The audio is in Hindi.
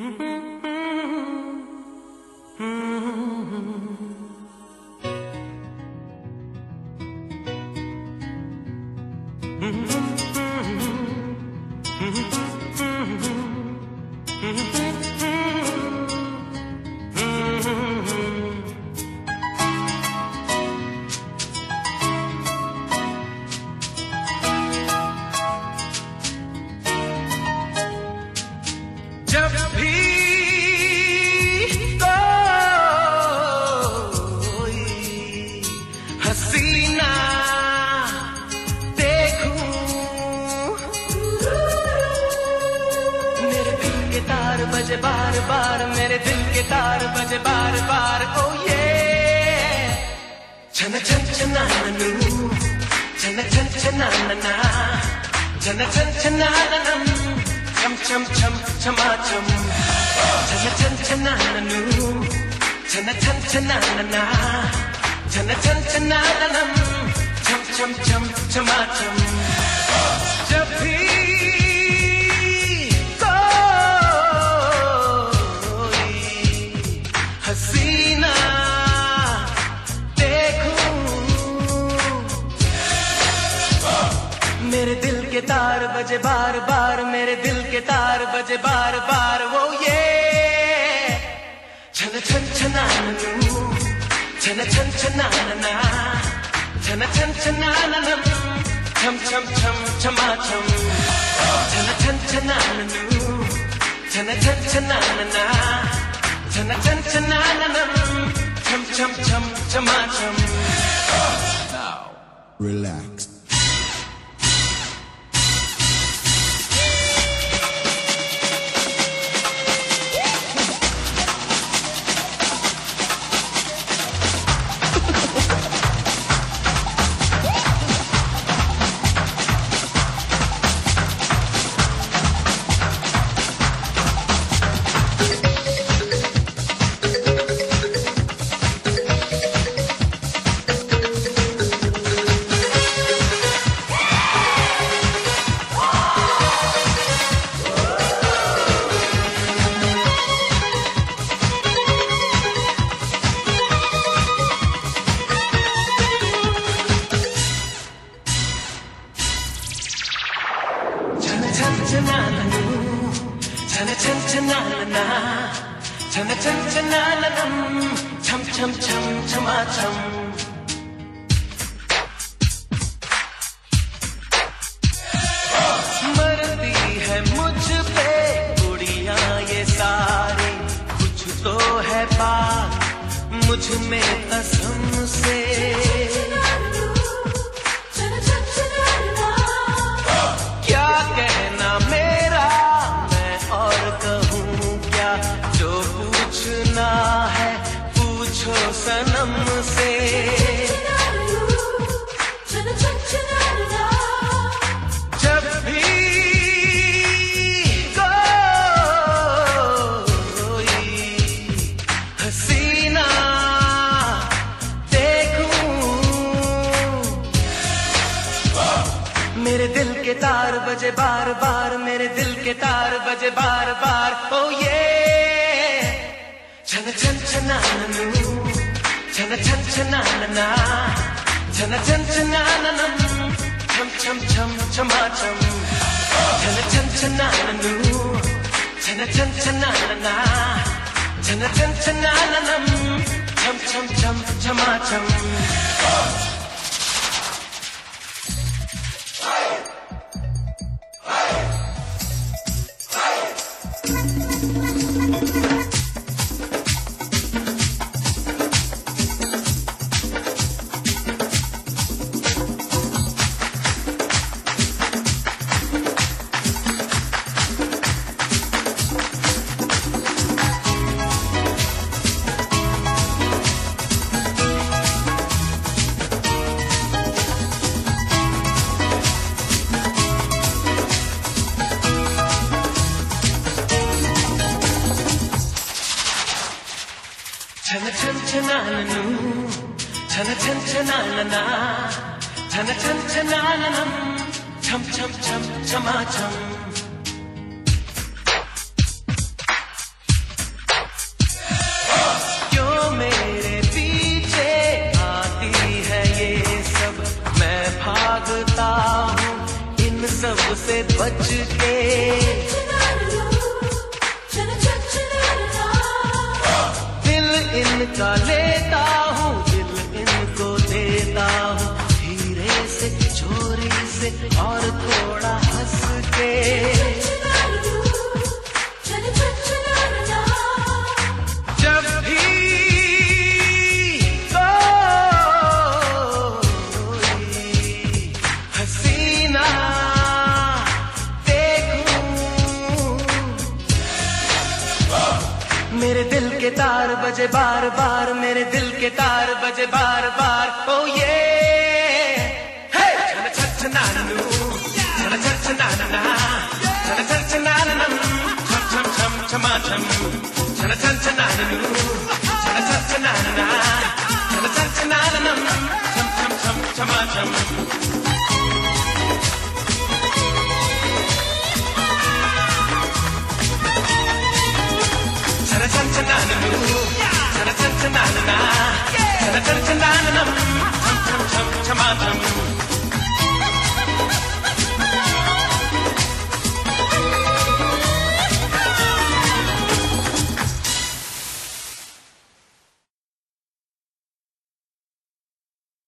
जब बार मेरे दिल के तार बजे बार बार। ओ ये छन छन छनानू छन छन छनाना छन छन छनानम छम छम छम छमा छम छन छन छनानू छन छन छनाना छन छन छनानम छम छम छम छमा छम जब भी मेरे दिल के तार बजे बार बार, मेरे दिल के तार बजे बार बार, वो ये। छन छन छनानू छन छन छनाना छन छन छनानम छम छम छम छमा छम। छन छन छनानू छन छन छनाना छन छन छनानम छम छम छम छमा छम। Relax. छन छनाना छन है मुझ पे ये सारी कुछ तो है बात मुझमें कसम से बार मेरे दिल के तार बजे बार बार ओ ये छन छन छनानू छन छन छनाना छन छन छनानम छम छम छम छमा छम छन छन छनानू छन छन छनाना छन छन छनानम छम छम छम छमा छम छन छन छनानू छन छन छनानना छन छन छनाननम छम छम छम छमा छम क्यों मेरे पीछे आती है ये सब मैं भागता हूँ इन सबसे बच के इनका लेता हूँ, दिल इनको देता हूँ। धीरे से छोरी से और थोड़ा हंस के के तार बजे बार बार मेरे दिल के तार बजे बार बार ओ ये छन छनानू छन छन छन छन छनाना छन छन छनानम छम छम छम छमा छम